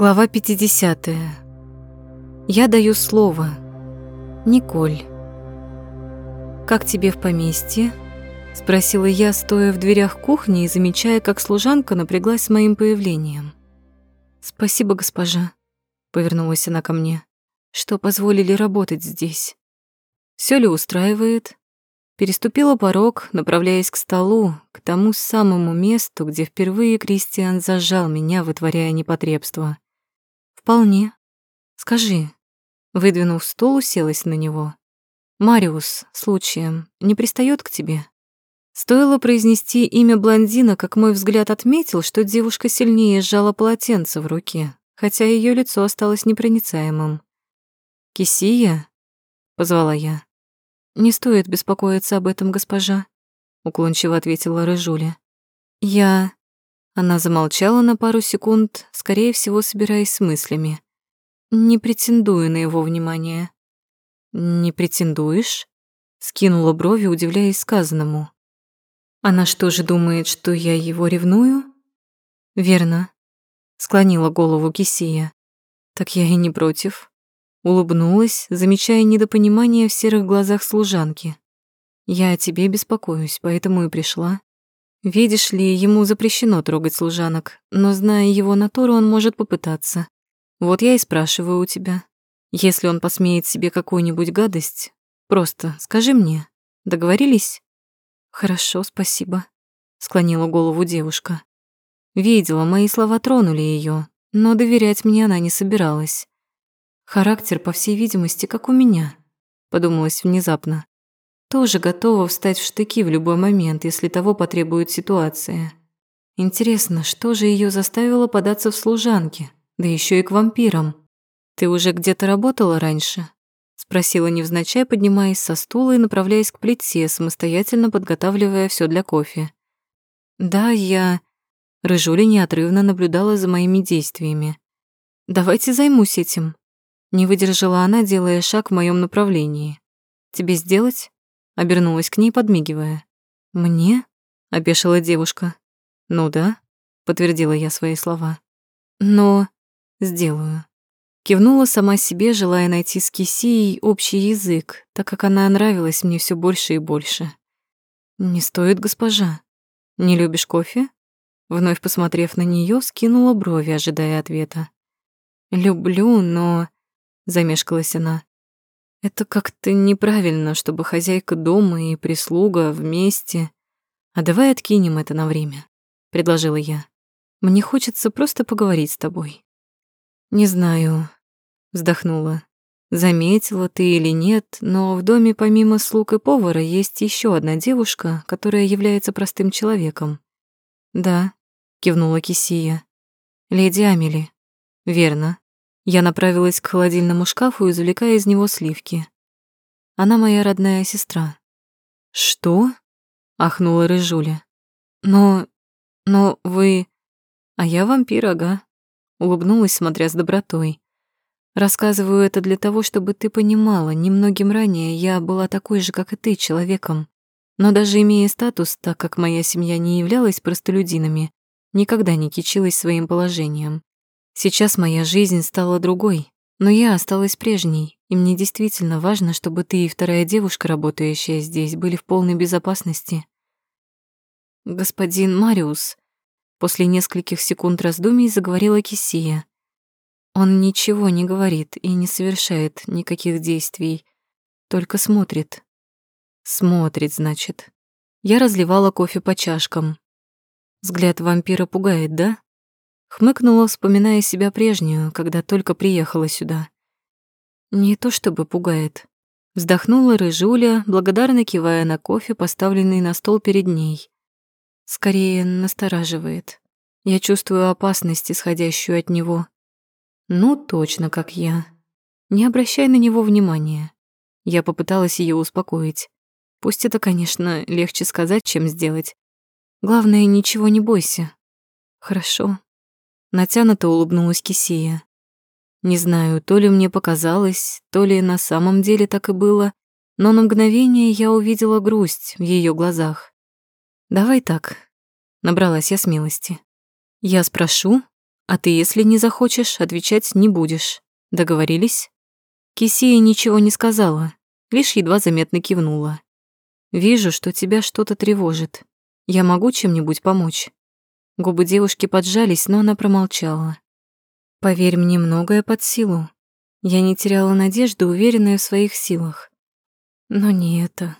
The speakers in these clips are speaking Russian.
Глава 50. Я даю слово. Николь. «Как тебе в поместье?» — спросила я, стоя в дверях кухни и замечая, как служанка напряглась с моим появлением. «Спасибо, госпожа», — повернулась она ко мне, — «что позволили работать здесь. Все ли устраивает?» Переступила порог, направляясь к столу, к тому самому месту, где впервые Кристиан зажал меня, вытворяя непотребство. «Вполне. Скажи». Выдвинув стул, уселась на него. «Мариус, случаем, не пристает к тебе?» Стоило произнести имя блондина, как мой взгляд отметил, что девушка сильнее сжала полотенце в руке, хотя ее лицо осталось непроницаемым. «Кисия?» — позвала я. «Не стоит беспокоиться об этом, госпожа», — уклончиво ответила Рыжуля. «Я...» Она замолчала на пару секунд, скорее всего, собираясь с мыслями. «Не претендую на его внимание». «Не претендуешь?» Скинула брови, удивляясь сказанному. «Она что же думает, что я его ревную?» «Верно», — склонила голову Кисия. «Так я и не против». Улыбнулась, замечая недопонимание в серых глазах служанки. «Я о тебе беспокоюсь, поэтому и пришла. Видишь ли, ему запрещено трогать служанок, но, зная его натуру, он может попытаться. Вот я и спрашиваю у тебя. Если он посмеет себе какую-нибудь гадость, просто скажи мне. Договорились?» «Хорошо, спасибо», — склонила голову девушка. Видела, мои слова тронули ее, но доверять мне она не собиралась. Характер, по всей видимости, как у меня, подумалось внезапно. Тоже готова встать в штыки в любой момент, если того потребует ситуация. Интересно, что же ее заставило податься в служанки, да еще и к вампирам? Ты уже где-то работала раньше? спросила невзначай, поднимаясь со стула и направляясь к плите, самостоятельно подготавливая все для кофе. Да, я Рыжуля неотрывно наблюдала за моими действиями. Давайте займусь этим, не выдержала она, делая шаг в моем направлении. «Тебе сделать?» Обернулась к ней, подмигивая. «Мне?» — опешила девушка. «Ну да», — подтвердила я свои слова. «Но сделаю». Кивнула сама себе, желая найти с Кисией общий язык, так как она нравилась мне все больше и больше. «Не стоит, госпожа. Не любишь кофе?» Вновь посмотрев на нее, скинула брови, ожидая ответа. «Люблю, но...» замешкалась она. Это как-то неправильно, чтобы хозяйка дома и прислуга вместе. А давай откинем это на время, предложила я. Мне хочется просто поговорить с тобой. Не знаю, вздохнула. Заметила ты или нет, но в доме помимо слуг и повара есть еще одна девушка, которая является простым человеком. Да, кивнула Кисия. Леди Амели. Верно. Я направилась к холодильному шкафу, извлекая из него сливки. Она моя родная сестра. Что? ахнула Рыжуля. Но но вы А я вампир, ага. Улыбнулась, смотря с добротой. Рассказываю это для того, чтобы ты понимала, немногим ранее я была такой же, как и ты, человеком. Но даже имея статус, так как моя семья не являлась простолюдинами, никогда не кичилась своим положением. Сейчас моя жизнь стала другой, но я осталась прежней, и мне действительно важно, чтобы ты и вторая девушка, работающая здесь, были в полной безопасности. Господин Мариус, после нескольких секунд раздумий заговорила Кисия. Он ничего не говорит и не совершает никаких действий, только смотрит. Смотрит, значит. Я разливала кофе по чашкам. Взгляд вампира пугает, да? Хмыкнула, вспоминая себя прежнюю, когда только приехала сюда. Не то чтобы пугает. Вздохнула рыжуля, благодарно кивая на кофе, поставленный на стол перед ней. Скорее настораживает. Я чувствую опасность, исходящую от него. Ну, точно, как я. Не обращай на него внимания. Я попыталась ее успокоить. Пусть это, конечно, легче сказать, чем сделать. Главное, ничего не бойся. Хорошо. Натянуто улыбнулась Кисия. Не знаю, то ли мне показалось, то ли на самом деле так и было, но на мгновение я увидела грусть в ее глазах. «Давай так», — набралась я смелости. «Я спрошу, А ты, если не захочешь, отвечать не будешь. Договорились?» Кисия ничего не сказала, лишь едва заметно кивнула. «Вижу, что тебя что-то тревожит. Я могу чем-нибудь помочь?» Губы девушки поджались, но она промолчала. «Поверь мне, многое под силу. Я не теряла надежды, уверенная в своих силах. Но не это.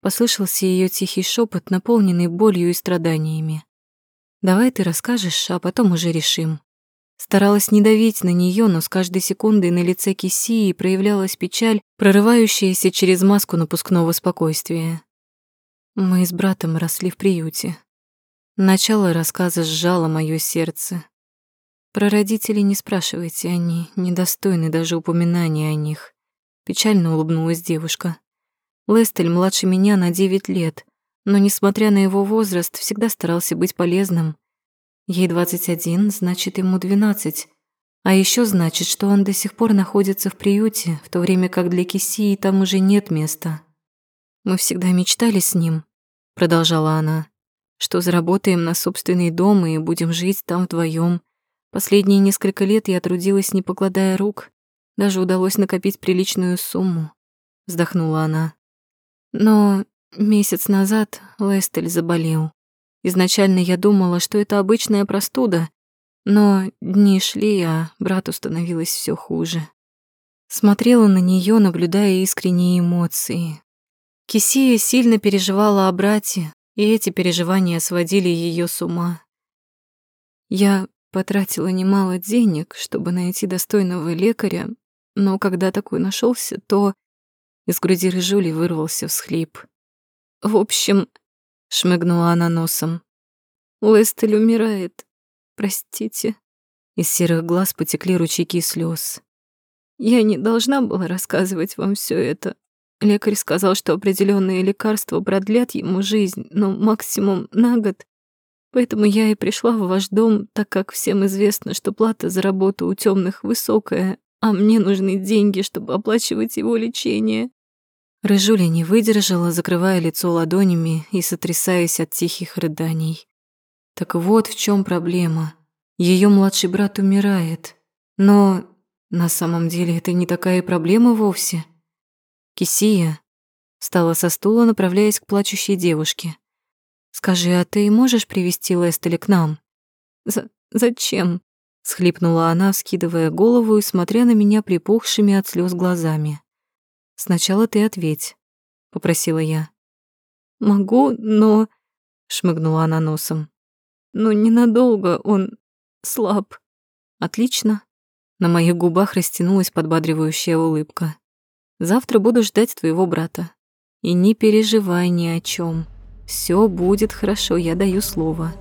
Послышался ее тихий шепот, наполненный болью и страданиями. «Давай ты расскажешь, а потом уже решим». Старалась не давить на нее, но с каждой секундой на лице Кисии проявлялась печаль, прорывающаяся через маску напускного спокойствия. Мы с братом росли в приюте. Начало рассказа сжало мое сердце. Про родителей не спрашивайте, они недостойны даже упоминания о них. Печально улыбнулась девушка. Лестель младше меня на девять лет, но, несмотря на его возраст, всегда старался быть полезным. Ей 21, значит, ему 12. А еще значит, что он до сих пор находится в приюте, в то время как для Кисии там уже нет места. «Мы всегда мечтали с ним», — продолжала она, «что заработаем на собственный дом и будем жить там вдвоем. Последние несколько лет я трудилась, не покладая рук. Даже удалось накопить приличную сумму», — вздохнула она. Но месяц назад Лестель заболел. Изначально я думала, что это обычная простуда, но дни шли, а брату становилось все хуже. Смотрела на нее, наблюдая искренние эмоции. Кисия сильно переживала о брате, и эти переживания сводили ее с ума. Я потратила немало денег, чтобы найти достойного лекаря, но когда такой нашелся, то из груди рыжули вырвался всхлип. В общем, Шмыгнула она носом. Лестель умирает. Простите. Из серых глаз потекли ручейки слез. Я не должна была рассказывать вам все это. Лекарь сказал, что определенные лекарства продлят ему жизнь, но максимум на год. Поэтому я и пришла в ваш дом, так как всем известно, что плата за работу у темных высокая, а мне нужны деньги, чтобы оплачивать его лечение. Рыжуля не выдержала, закрывая лицо ладонями и сотрясаясь от тихих рыданий. Так вот в чем проблема. Ее младший брат умирает. Но на самом деле это не такая проблема вовсе. Кисия встала со стула, направляясь к плачущей девушке. «Скажи, а ты можешь привести Лестеля к нам?» За «Зачем?» — схлипнула она, вскидывая голову и смотря на меня припухшими от слез глазами. «Сначала ты ответь», — попросила я. «Могу, но...» — шмыгнула она носом. «Но ненадолго он слаб». «Отлично». На моих губах растянулась подбадривающая улыбка. «Завтра буду ждать твоего брата. И не переживай ни о чем. Все будет хорошо, я даю слово».